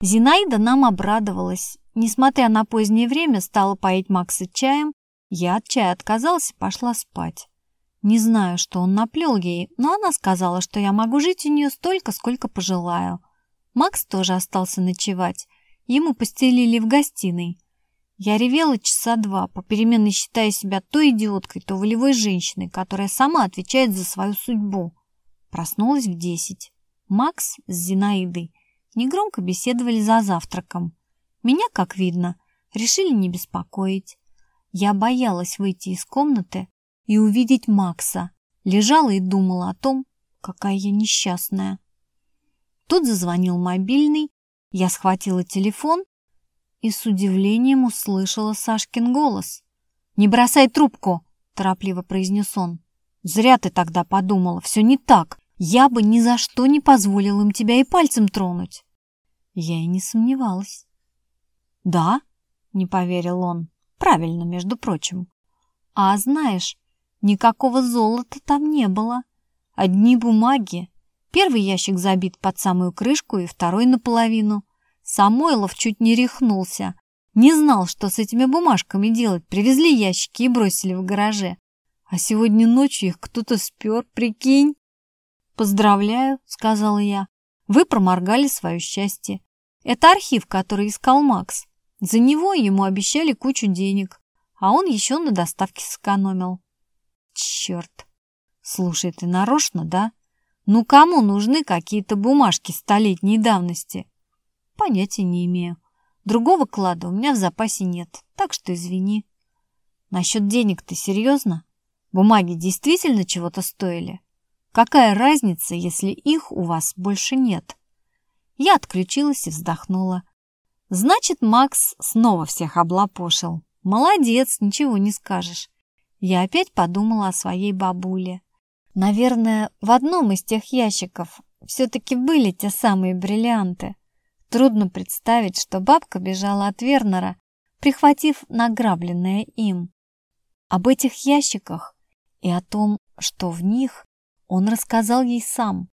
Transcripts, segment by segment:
Зинаида нам обрадовалась. Несмотря на позднее время, стала поить Макса чаем. Я от чая отказалась и пошла спать. Не знаю, что он наплел ей, но она сказала, что я могу жить у нее столько, сколько пожелаю. Макс тоже остался ночевать. Ему постелили в гостиной. Я ревела часа два, попеременно считая себя то идиоткой, то волевой женщиной, которая сама отвечает за свою судьбу. Проснулась в десять. Макс с Зинаидой негромко беседовали за завтраком. Меня, как видно, решили не беспокоить. Я боялась выйти из комнаты и увидеть Макса. Лежала и думала о том, какая я несчастная. Тут зазвонил мобильный, я схватила телефон и с удивлением услышала Сашкин голос. «Не бросай трубку!» – торопливо произнес он. «Зря ты тогда подумала, все не так. Я бы ни за что не позволил им тебя и пальцем тронуть». Я и не сомневалась. «Да?» – не поверил он. «Правильно, между прочим. А знаешь, никакого золота там не было. Одни бумаги. Первый ящик забит под самую крышку и второй наполовину. Самойлов чуть не рехнулся. Не знал, что с этими бумажками делать. Привезли ящики и бросили в гараже. А сегодня ночью их кто-то спер, прикинь. «Поздравляю», — сказала я. «Вы проморгали свое счастье. Это архив, который искал Макс. За него ему обещали кучу денег, а он еще на доставке сэкономил». «Черт! Слушай, ты нарочно, да? Ну кому нужны какие-то бумажки столетней давности?» Понятия не имею. Другого клада у меня в запасе нет, так что извини. Насчет денег ты серьезно? Бумаги действительно чего-то стоили? Какая разница, если их у вас больше нет? Я отключилась и вздохнула. Значит, Макс снова всех облапошил. Молодец, ничего не скажешь. Я опять подумала о своей бабуле. Наверное, в одном из тех ящиков все-таки были те самые бриллианты. Трудно представить, что бабка бежала от Вернера, прихватив награбленное им. Об этих ящиках и о том, что в них, он рассказал ей сам.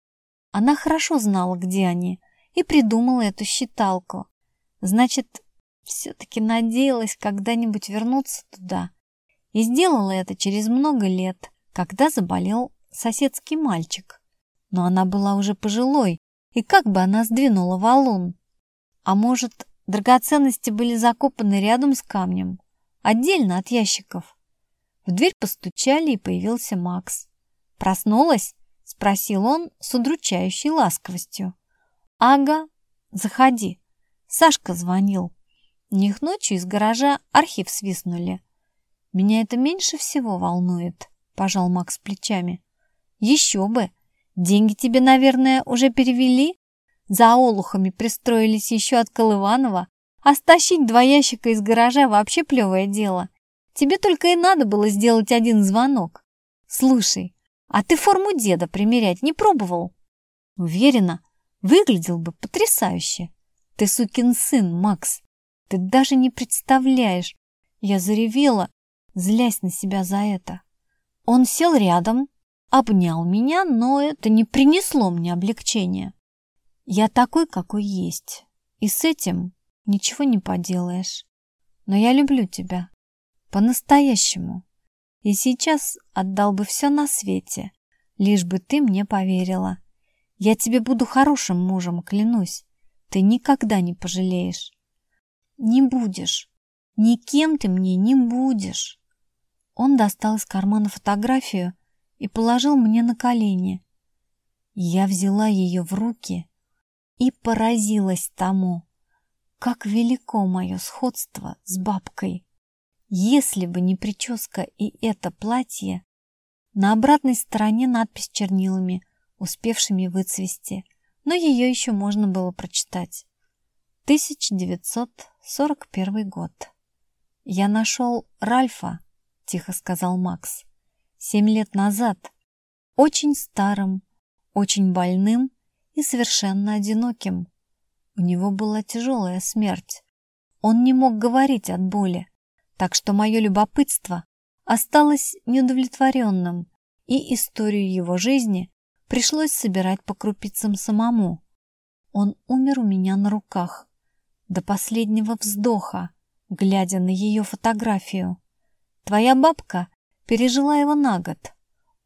Она хорошо знала, где они, и придумала эту считалку. Значит, все-таки надеялась когда-нибудь вернуться туда. И сделала это через много лет, когда заболел соседский мальчик. Но она была уже пожилой, и как бы она сдвинула валун? А может, драгоценности были закопаны рядом с камнем, отдельно от ящиков? В дверь постучали, и появился Макс. «Проснулась?» — спросил он с удручающей ласковостью. «Ага, заходи. Сашка звонил. У них ночью из гаража архив свистнули. Меня это меньше всего волнует», — пожал Макс плечами. «Еще бы! Деньги тебе, наверное, уже перевели?» За олухами пристроились еще от Колыванова, а стащить два ящика из гаража вообще плевое дело. Тебе только и надо было сделать один звонок. Слушай, а ты форму деда примерять не пробовал? Уверена, выглядел бы потрясающе. Ты сукин сын, Макс. Ты даже не представляешь. Я заревела, злясь на себя за это. Он сел рядом, обнял меня, но это не принесло мне облегчения. Я такой, какой есть, и с этим ничего не поделаешь. Но я люблю тебя. По-настоящему. И сейчас отдал бы все на свете, лишь бы ты мне поверила. Я тебе буду хорошим мужем, клянусь. Ты никогда не пожалеешь. Не будешь. Никем ты мне не будешь. Он достал из кармана фотографию и положил мне на колени. Я взяла ее в руки и поразилась тому, как велико мое сходство с бабкой. Если бы не прическа и это платье, на обратной стороне надпись чернилами, успевшими выцвести, но ее еще можно было прочитать. 1941 год. «Я нашел Ральфа», — тихо сказал Макс, — «семь лет назад, очень старым, очень больным и совершенно одиноким. У него была тяжелая смерть. Он не мог говорить от боли, так что мое любопытство осталось неудовлетворенным, и историю его жизни пришлось собирать по крупицам самому. Он умер у меня на руках, до последнего вздоха, глядя на ее фотографию. Твоя бабка пережила его на год.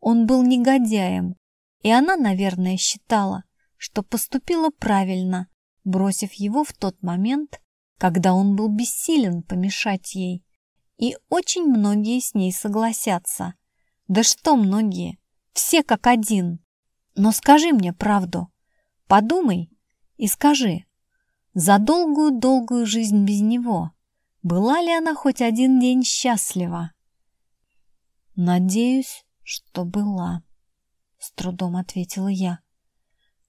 Он был негодяем, и она, наверное, считала, что поступила правильно, бросив его в тот момент, когда он был бессилен помешать ей. И очень многие с ней согласятся. Да что многие, все как один. Но скажи мне правду, подумай и скажи, за долгую-долгую жизнь без него была ли она хоть один день счастлива? Надеюсь, что была, с трудом ответила я.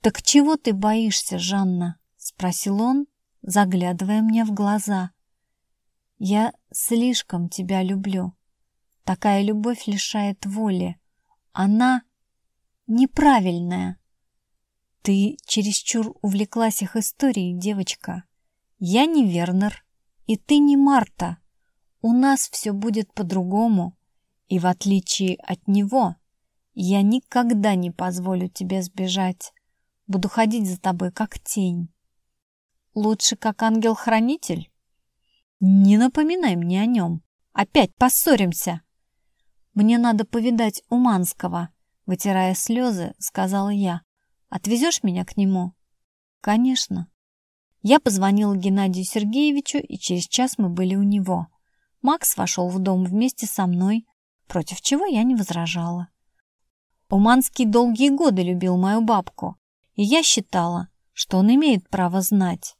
Так чего ты боишься, Жанна? спросил он, заглядывая мне в глаза. Я слишком тебя люблю. Такая любовь лишает воли. Она неправильная. Ты чересчур увлеклась их историей, девочка. Я не Вернер, и ты не Марта. У нас все будет по-другому. И в отличие от него, я никогда не позволю тебе сбежать. Буду ходить за тобой, как тень. Лучше, как ангел-хранитель? Не напоминай мне о нем. Опять поссоримся. Мне надо повидать Уманского, вытирая слезы, сказала я. Отвезешь меня к нему? Конечно. Я позвонила Геннадию Сергеевичу, и через час мы были у него. Макс вошел в дом вместе со мной, против чего я не возражала. Уманский долгие годы любил мою бабку, и я считала, что он имеет право знать.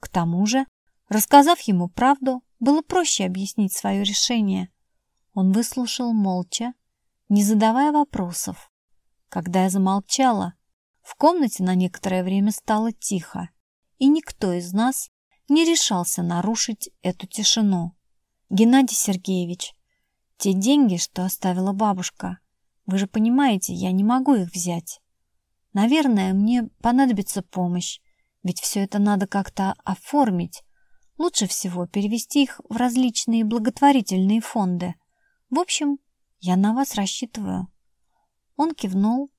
К тому же, рассказав ему правду, было проще объяснить свое решение. Он выслушал молча, не задавая вопросов. Когда я замолчала, в комнате на некоторое время стало тихо, и никто из нас не решался нарушить эту тишину. Геннадий Сергеевич, те деньги, что оставила бабушка. Вы же понимаете, я не могу их взять. Наверное, мне понадобится помощь, ведь все это надо как-то оформить. Лучше всего перевести их в различные благотворительные фонды. В общем, я на вас рассчитываю. Он кивнул,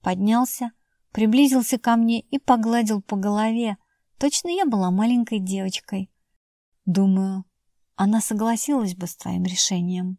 поднялся, приблизился ко мне и погладил по голове. Точно я была маленькой девочкой. Думаю, она согласилась бы с твоим решением.